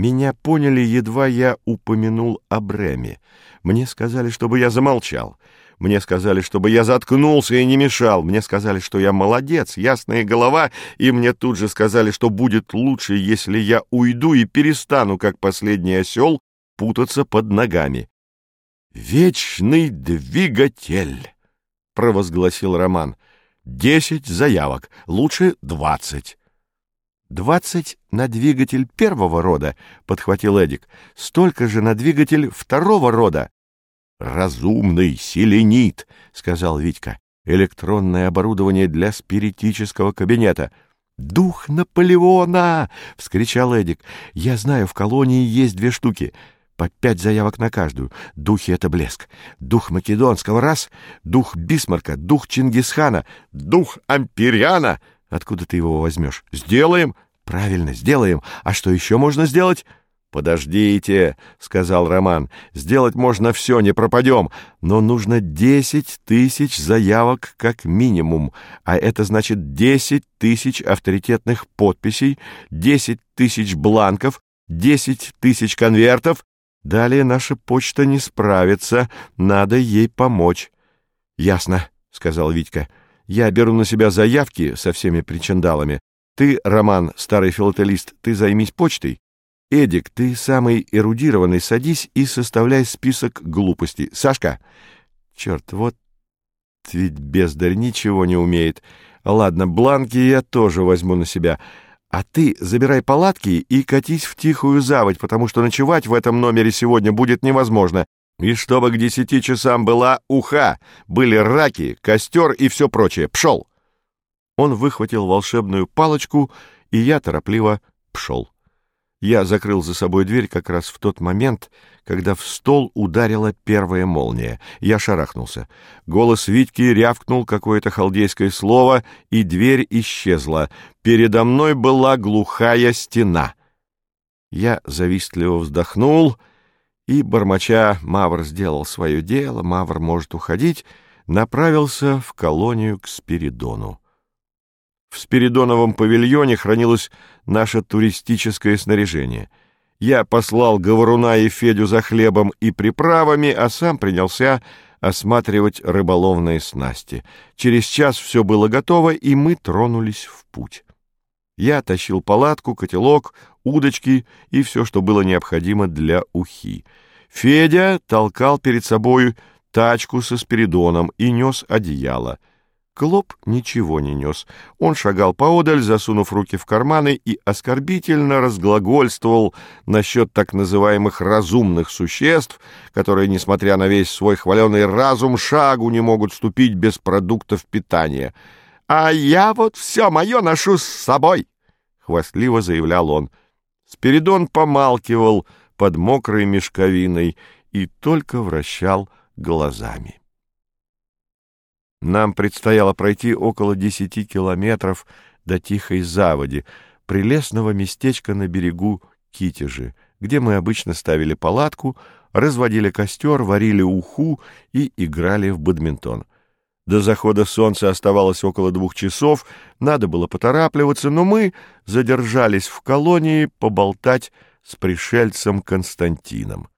Меня поняли, едва я упомянул о Бреме. Мне сказали, чтобы я замолчал. Мне сказали, чтобы я заткнулся и не мешал. Мне сказали, что я молодец, ясная голова, и мне тут же сказали, что будет лучше, если я уйду и перестану, как последний осел, путаться под ногами. «Вечный двигатель», — провозгласил Роман. «Десять заявок, лучше двадцать». «Двадцать на двигатель первого рода», — подхватил Эдик. «Столько же на двигатель второго рода». «Разумный селенит», — сказал Витька. «Электронное оборудование для спиритического кабинета». «Дух Наполеона!» — вскричал Эдик. «Я знаю, в колонии есть две штуки. По пять заявок на каждую. Духи — это блеск. Дух Македонского — раз. Дух Бисмарка, дух Чингисхана, дух Ампириана. Откуда ты его возьмешь? Сделаем. Правильно, сделаем. А что еще можно сделать? «Подождите», — сказал Роман, — «сделать можно все, не пропадем, но нужно десять тысяч заявок как минимум, а это значит десять тысяч авторитетных подписей, десять тысяч бланков, десять тысяч конвертов. Далее наша почта не справится, надо ей помочь». «Ясно», — сказал Витька. Я беру на себя заявки со всеми причиндалами. Ты, Роман, старый филателист, ты займись почтой. Эдик, ты самый эрудированный, садись и составляй список глупостей. Сашка! Черт, вот ведь бездарь ничего не умеет. Ладно, бланки я тоже возьму на себя. А ты забирай палатки и катись в тихую заводь, потому что ночевать в этом номере сегодня будет невозможно. И чтобы к десяти часам была уха, были раки, костер и все прочее. Пшел!» Он выхватил волшебную палочку, и я торопливо пшел. Я закрыл за собой дверь как раз в тот момент, когда в стол ударила первая молния. Я шарахнулся. Голос Витьки рявкнул какое-то халдейское слово, и дверь исчезла. Передо мной была глухая стена. Я завистливо вздохнул — и, бормоча «Мавр сделал свое дело, Мавр может уходить», направился в колонию к Спиридону. В Спиридоновом павильоне хранилось наше туристическое снаряжение. Я послал Говоруна и Федю за хлебом и приправами, а сам принялся осматривать рыболовные снасти. Через час все было готово, и мы тронулись в путь. Я тащил палатку, котелок, удочки и все, что было необходимо для ухи. Федя толкал перед собой тачку со спиридоном и нес одеяло. Клоп ничего не нес. Он шагал поодаль, засунув руки в карманы, и оскорбительно разглагольствовал насчет так называемых разумных существ, которые, несмотря на весь свой хваленый разум, шагу не могут ступить без продуктов питания. «А я вот все мое ношу с собой!» — хвастливо заявлял он. Спиридон помалкивал — под мокрой мешковиной и только вращал глазами. Нам предстояло пройти около десяти километров до Тихой Заводи, прелестного местечка на берегу Китежи, где мы обычно ставили палатку, разводили костер, варили уху и играли в бадминтон. До захода солнца оставалось около двух часов, надо было поторапливаться, но мы задержались в колонии поболтать с пришельцем Константином.